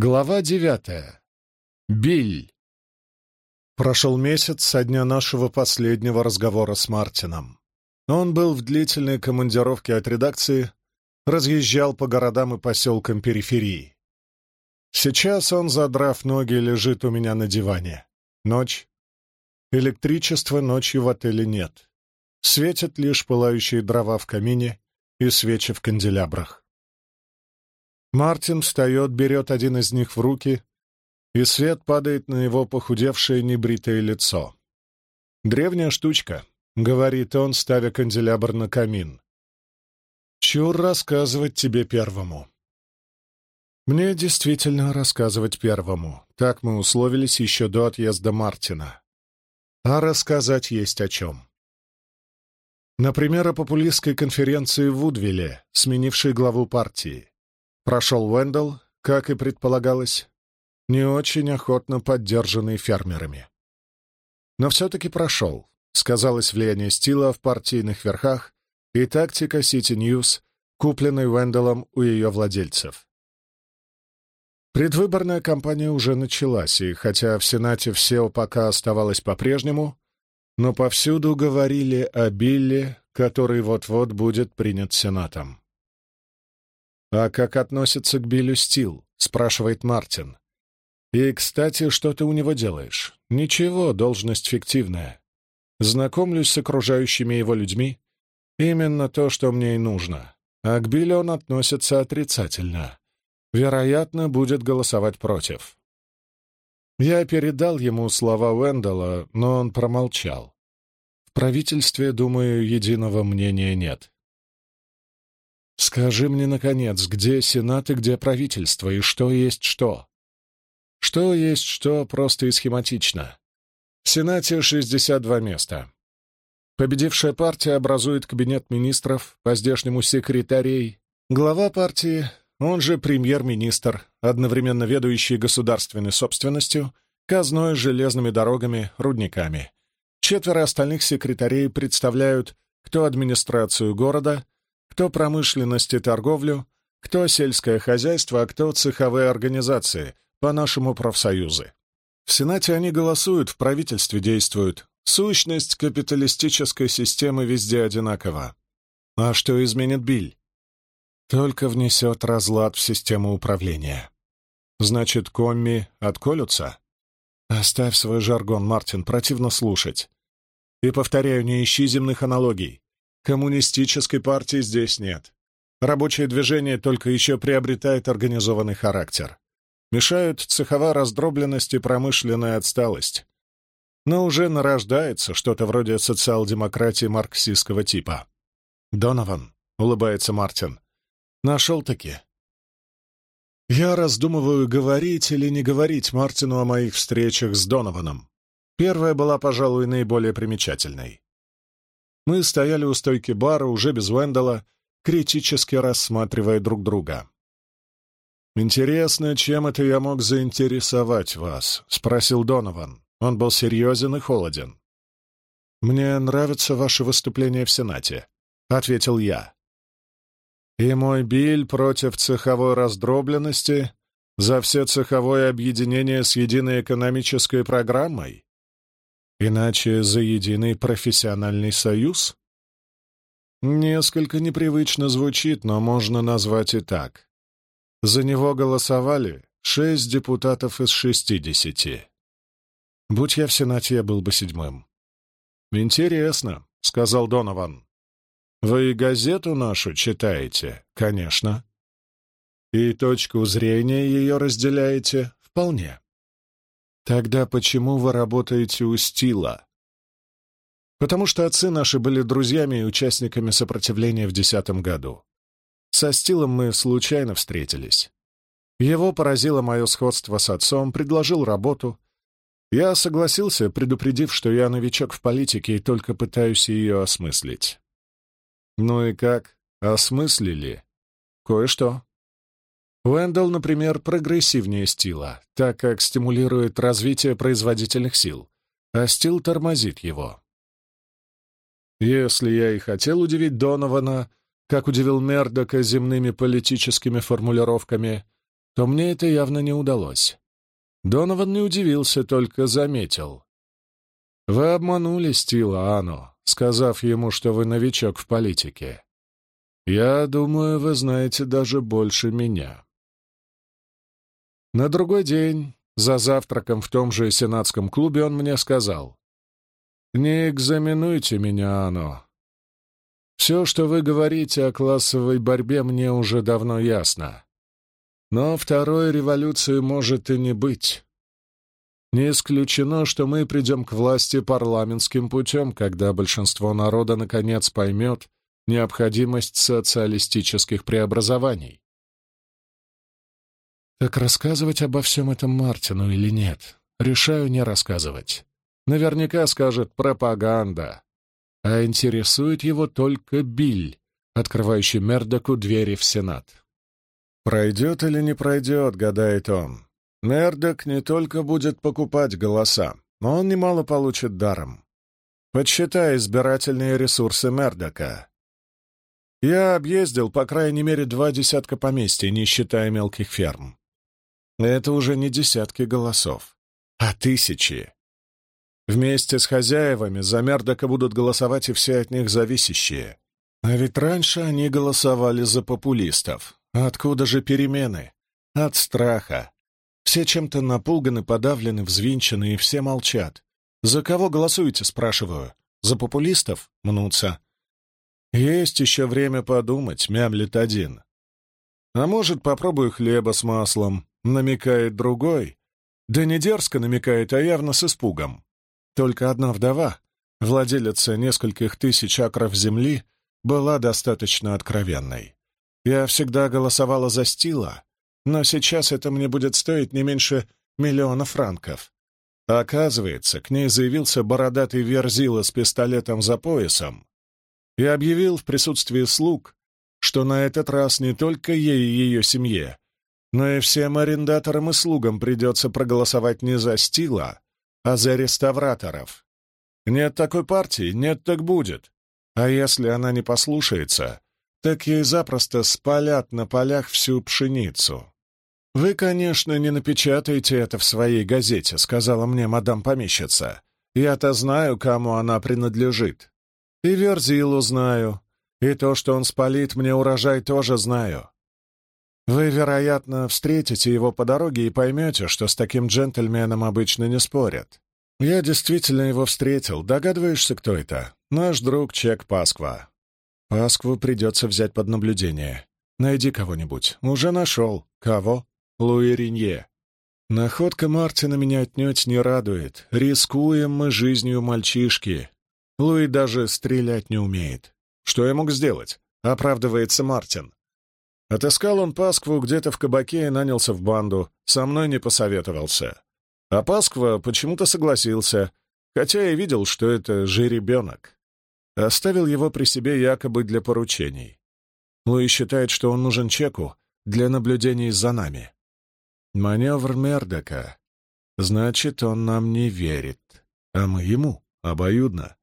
Глава девятая. Биль. Прошел месяц со дня нашего последнего разговора с Мартином. Он был в длительной командировке от редакции, разъезжал по городам и поселкам периферии. Сейчас он, задрав ноги, лежит у меня на диване. Ночь. Электричества ночью в отеле нет. Светят лишь пылающие дрова в камине и свечи в канделябрах. Мартин встает, берет один из них в руки, и свет падает на его похудевшее небритое лицо. «Древняя штучка», — говорит он, ставя канделябр на камин. «Чур рассказывать тебе первому». Мне действительно рассказывать первому. Так мы условились еще до отъезда Мартина. А рассказать есть о чем. Например, о популистской конференции в Вудвилле, сменившей главу партии. Прошел Уэндалл, как и предполагалось, не очень охотно поддержанный фермерами. Но все-таки прошел. Сказалось влияние Стила в партийных верхах и тактика City News, купленной Уэндаллом у ее владельцев. Предвыборная кампания уже началась, и хотя в Сенате все пока оставалось по-прежнему, но повсюду говорили о Билле, который вот-вот будет принят Сенатом. «А как относится к Биллю Стил?» — спрашивает Мартин. «И, кстати, что ты у него делаешь?» «Ничего, должность фиктивная. Знакомлюсь с окружающими его людьми. Именно то, что мне и нужно. А к Биллю он относится отрицательно. Вероятно, будет голосовать против». Я передал ему слова Уэндалла, но он промолчал. В правительстве, думаю, единого мнения нет. Скажи мне, наконец, где Сенат и где правительство, и что есть что? Что есть что, просто и схематично. В Сенате 62 места. Победившая партия образует кабинет министров, по-здешнему секретарей. Глава партии, он же премьер-министр, одновременно ведущий государственной собственностью, казной, железными дорогами, рудниками. Четверо остальных секретарей представляют кто администрацию города — кто промышленность и торговлю, кто сельское хозяйство, а кто цеховые организации, по-нашему профсоюзы. В Сенате они голосуют, в правительстве действуют. Сущность капиталистической системы везде одинакова. А что изменит Биль? Только внесет разлад в систему управления. Значит, комми отколются? Оставь свой жаргон, Мартин, противно слушать. И повторяю, не ищи земных аналогий. Коммунистической партии здесь нет. Рабочее движение только еще приобретает организованный характер. Мешают цеховая раздробленность и промышленная отсталость. Но уже нарождается что-то вроде социал-демократии марксистского типа. «Донован», — улыбается Мартин, — «нашел-таки». Я раздумываю, говорить или не говорить Мартину о моих встречах с Донованом. Первая была, пожалуй, наиболее примечательной. Мы стояли у стойки бара, уже без Вендела, критически рассматривая друг друга. «Интересно, чем это я мог заинтересовать вас?» — спросил Донован. Он был серьезен и холоден. «Мне нравится ваше выступление в Сенате», — ответил я. «И мой биль против цеховой раздробленности за все цеховое объединение с единой экономической программой?» Иначе за единый профессиональный союз? Несколько непривычно звучит, но можно назвать и так. За него голосовали шесть депутатов из шестидесяти. Будь я в Сенате, я был бы седьмым. «Интересно», — сказал Донован. «Вы газету нашу читаете?» «Конечно». «И точку зрения ее разделяете?» «Вполне». Тогда почему вы работаете у Стила? Потому что отцы наши были друзьями и участниками сопротивления в десятом году. Со Стилом мы случайно встретились. Его поразило мое сходство с отцом, предложил работу. Я согласился, предупредив, что я новичок в политике и только пытаюсь ее осмыслить. Ну и как? Осмыслили? Кое-что. Уэндалл, например, прогрессивнее Стила, так как стимулирует развитие производительных сил, а Стил тормозит его. Если я и хотел удивить Донована, как удивил Мердока земными политическими формулировками, то мне это явно не удалось. Донован не удивился, только заметил. «Вы обманули Стила Ано, сказав ему, что вы новичок в политике. Я думаю, вы знаете даже больше меня». На другой день, за завтраком в том же сенатском клубе, он мне сказал, «Не экзаменуйте меня, Ано. Все, что вы говорите о классовой борьбе, мне уже давно ясно. Но второй революции может и не быть. Не исключено, что мы придем к власти парламентским путем, когда большинство народа наконец поймет необходимость социалистических преобразований. Так рассказывать обо всем этом Мартину или нет? Решаю не рассказывать. Наверняка скажет «пропаганда». А интересует его только Биль, открывающий Мердоку двери в Сенат. Пройдет или не пройдет, гадает он. Мердок не только будет покупать голоса, но он немало получит даром. Подсчитай избирательные ресурсы Мердока. Я объездил, по крайней мере, два десятка поместьй, не считая мелких ферм. Это уже не десятки голосов, а тысячи. Вместе с хозяевами за Мердока будут голосовать и все от них зависящие. А ведь раньше они голосовали за популистов. Откуда же перемены? От страха, все чем-то напуганы, подавлены, взвинчены, и все молчат. «За кого голосуете?» — спрашиваю. «За популистов?» — мнутся. «Есть еще время подумать», — мямлит один. «А может, попробую хлеба с маслом?» — намекает другой. Да не дерзко намекает, а явно с испугом. Только одна вдова, владелица нескольких тысяч акров земли, была достаточно откровенной. Я всегда голосовала за Стила, но сейчас это мне будет стоить не меньше миллиона франков. оказывается, к ней заявился бородатый верзила с пистолетом за поясом и объявил в присутствии слуг, что на этот раз не только ей и ее семье, но и всем арендаторам и слугам придется проголосовать не за Стила, а за реставраторов. Нет такой партии, нет так будет. А если она не послушается, так ей запросто спалят на полях всю пшеницу. «Вы, конечно, не напечатаете это в своей газете», — сказала мне мадам-помещица. «Я-то знаю, кому она принадлежит. И Верзилу знаю, и то, что он спалит мне урожай, тоже знаю. Вы, вероятно, встретите его по дороге и поймете, что с таким джентльменом обычно не спорят. Я действительно его встретил. Догадываешься, кто это? Наш друг Чек Пасква. Паскву придется взять под наблюдение. Найди кого-нибудь. Уже нашел. Кого? Луи Ринье. Находка Мартина меня отнюдь не радует. Рискуем мы жизнью мальчишки. Луи даже стрелять не умеет. Что я мог сделать? Оправдывается Мартин. Отыскал он Паскву где-то в кабаке и нанялся в банду. Со мной не посоветовался. А Пасква почему-то согласился, хотя я видел, что это жеребенок. Оставил его при себе якобы для поручений. Луи считает, что он нужен Чеку для наблюдений за нами. Маневр Мердока. Значит, он нам не верит, а мы ему обоюдно.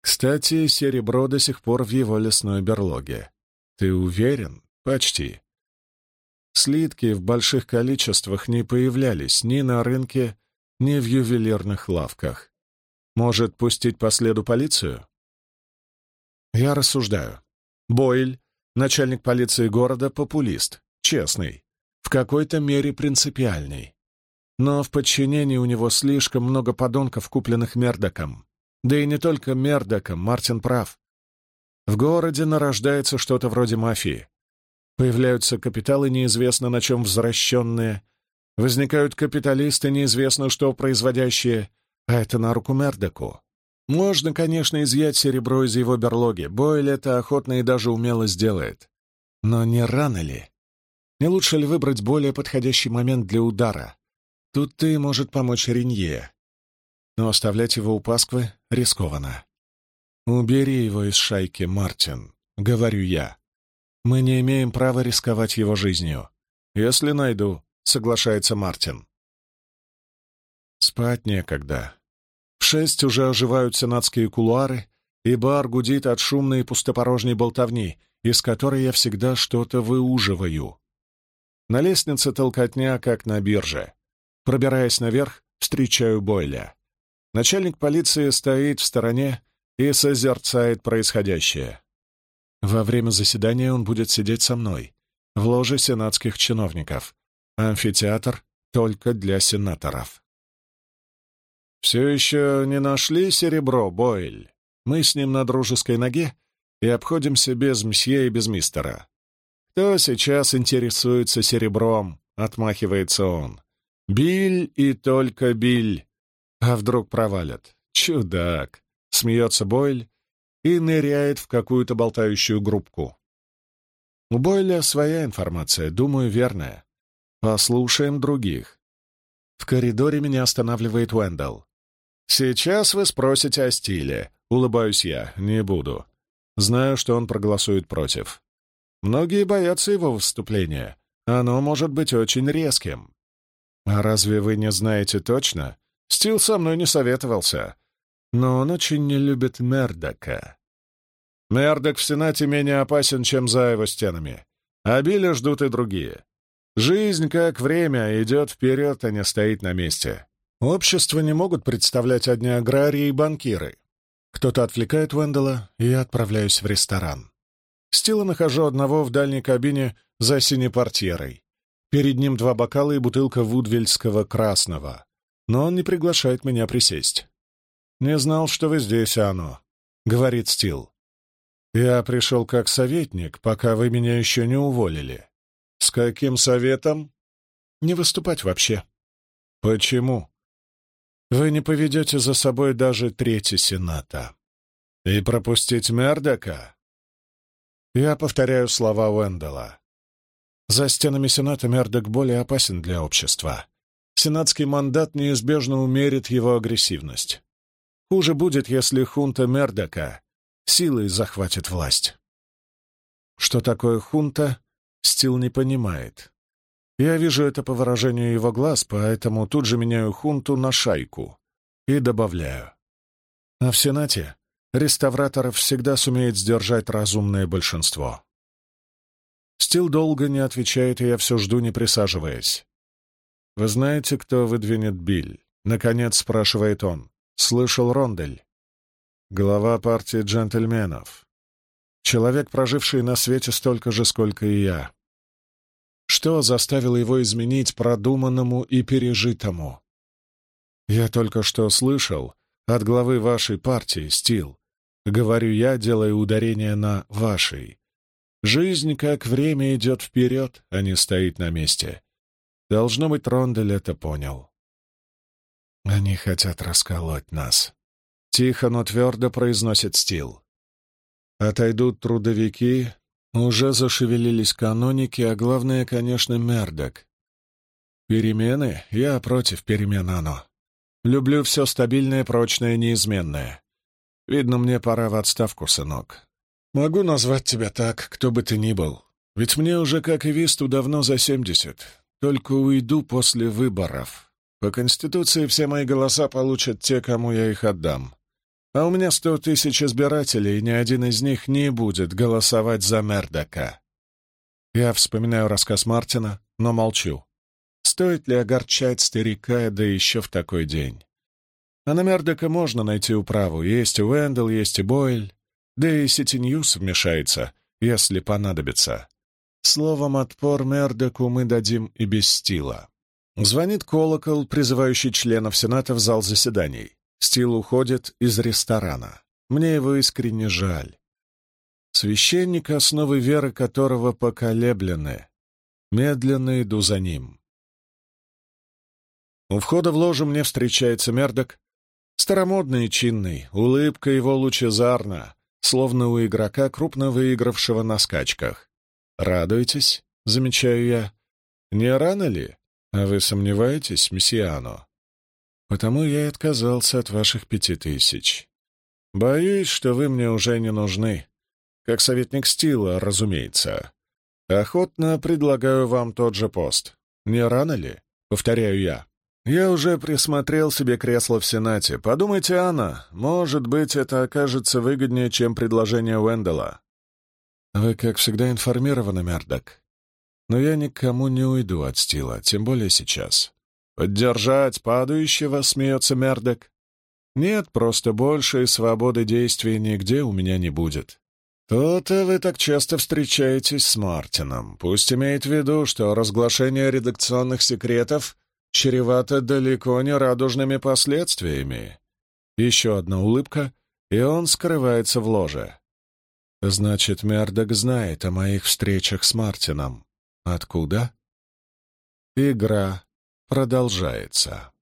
Кстати, серебро до сих пор в его лесной берлоге. Ты уверен? Почти. Слитки в больших количествах не появлялись ни на рынке, ни в ювелирных лавках. Может, пустить по следу полицию? Я рассуждаю. Бойль, начальник полиции города, популист, честный в какой-то мере принципиальный. Но в подчинении у него слишком много подонков, купленных Мердоком. Да и не только Мердоком, Мартин прав. В городе нарождается что-то вроде мафии. Появляются капиталы, неизвестно на чем возвращенные. Возникают капиталисты, неизвестно что производящие. А это на руку Мердоку. Можно, конечно, изъять серебро из его берлоги. Бойль это охотно и даже умело сделает. Но не рано ли? Не лучше ли выбрать более подходящий момент для удара? Тут ты может помочь Ренье. Но оставлять его у Пасквы рискованно. «Убери его из шайки, Мартин», — говорю я. «Мы не имеем права рисковать его жизнью. Если найду», — соглашается Мартин. Спать некогда. В шесть уже оживают сенатские кулуары, и бар гудит от шумной и пустопорожней болтовни, из которой я всегда что-то выуживаю. На лестнице толкотня, как на бирже. Пробираясь наверх, встречаю Бойля. Начальник полиции стоит в стороне и созерцает происходящее. Во время заседания он будет сидеть со мной, в ложе сенатских чиновников. Амфитеатр только для сенаторов. «Все еще не нашли серебро, Бойль? Мы с ним на дружеской ноге и обходимся без мсье и без мистера. Кто сейчас интересуется серебром?» — отмахивается он. «Биль и только Биль. А вдруг провалят? Чудак!» — смеется Бойль и ныряет в какую-то болтающую группку. У Бойля своя информация, думаю, верная. Послушаем других. В коридоре меня останавливает Уэндалл. «Сейчас вы спросите о стиле. Улыбаюсь я, не буду. Знаю, что он проголосует против. Многие боятся его выступления. Оно может быть очень резким. А разве вы не знаете точно? Стил со мной не советовался. Но он очень не любит Мердока. Мердок в Сенате менее опасен, чем за его стенами. А ждут и другие. Жизнь, как время, идет вперед, а не стоит на месте. Общество не могут представлять одни аграрии и банкиры. Кто-то отвлекает Вендела, и я отправляюсь в ресторан. Стила нахожу одного в дальней кабине за синей портьерой. Перед ним два бокала и бутылка вудвельского красного. Но он не приглашает меня присесть. «Не знал, что вы здесь, Ано», — говорит Стил. «Я пришел как советник, пока вы меня еще не уволили». «С каким советом?» «Не выступать вообще». «Почему?» «Вы не поведете за собой даже третий сената». «И пропустить Мердока?» Я повторяю слова Уэндела. За стенами Сената Мердок более опасен для общества. Сенатский мандат неизбежно умерит его агрессивность. Хуже будет, если хунта Мердока силой захватит власть. Что такое хунта, Стил не понимает. Я вижу это по выражению его глаз, поэтому тут же меняю хунту на шайку и добавляю. А в Сенате реставраторов всегда сумеет сдержать разумное большинство. Стил долго не отвечает, и я все жду, не присаживаясь. «Вы знаете, кто выдвинет Биль?» — наконец спрашивает он. «Слышал Рондель?» «Глава партии джентльменов. Человек, проживший на свете столько же, сколько и я. Что заставило его изменить продуманному и пережитому? Я только что слышал от главы вашей партии, Стил. Говорю я, делая ударение на «вашей». Жизнь, как время, идет вперед, а не стоит на месте. Должно быть, Рондель это понял. Они хотят расколоть нас. Тихо, но твердо произносит Стил. Отойдут трудовики, уже зашевелились каноники, а главное, конечно, Мердок. Перемены? Я против перемен, оно. Люблю все стабильное, прочное, неизменное. Видно, мне пора в отставку, сынок. Могу назвать тебя так, кто бы ты ни был. Ведь мне уже, как и Висту, давно за семьдесят. Только уйду после выборов. По Конституции все мои голоса получат те, кому я их отдам. А у меня сто тысяч избирателей, и ни один из них не будет голосовать за Мердока. Я вспоминаю рассказ Мартина, но молчу. Стоит ли огорчать старика, да еще в такой день? А на Мердока можно найти управу. Есть и Уэндл, есть и Бойль. Да и Сити Ньюс вмешается, если понадобится. Словом, отпор Мердоку мы дадим и без Стила. Звонит колокол, призывающий членов Сената в зал заседаний. Стил уходит из ресторана. Мне его искренне жаль. Священник, основы веры которого поколеблены. Медленно иду за ним. У входа в ложу мне встречается Мердок. Старомодный и чинный, улыбка его лучезарна, словно у игрока, крупно выигравшего на скачках. «Радуетесь?» — замечаю я. «Не рано ли? А вы сомневаетесь, месье Потому я и отказался от ваших пяти тысяч. Боюсь, что вы мне уже не нужны. Как советник Стила, разумеется. Охотно предлагаю вам тот же пост. Не рано ли? Повторяю я. Я уже присмотрел себе кресло в Сенате. Подумайте, Анна, может быть, это окажется выгоднее, чем предложение Уэндела. Вы, как всегда, информированы, Мердок. Но я никому не уйду от стила, тем более сейчас. «Поддержать падающего?» — смеется Мердок. «Нет, просто большей свободы действий нигде у меня не будет. То-то вы так часто встречаетесь с Мартином. Пусть имеет в виду, что разглашение редакционных секретов чревато далеко не радужными последствиями. Еще одна улыбка, и он скрывается в ложе. Значит, Мердок знает о моих встречах с Мартином. Откуда? Игра продолжается.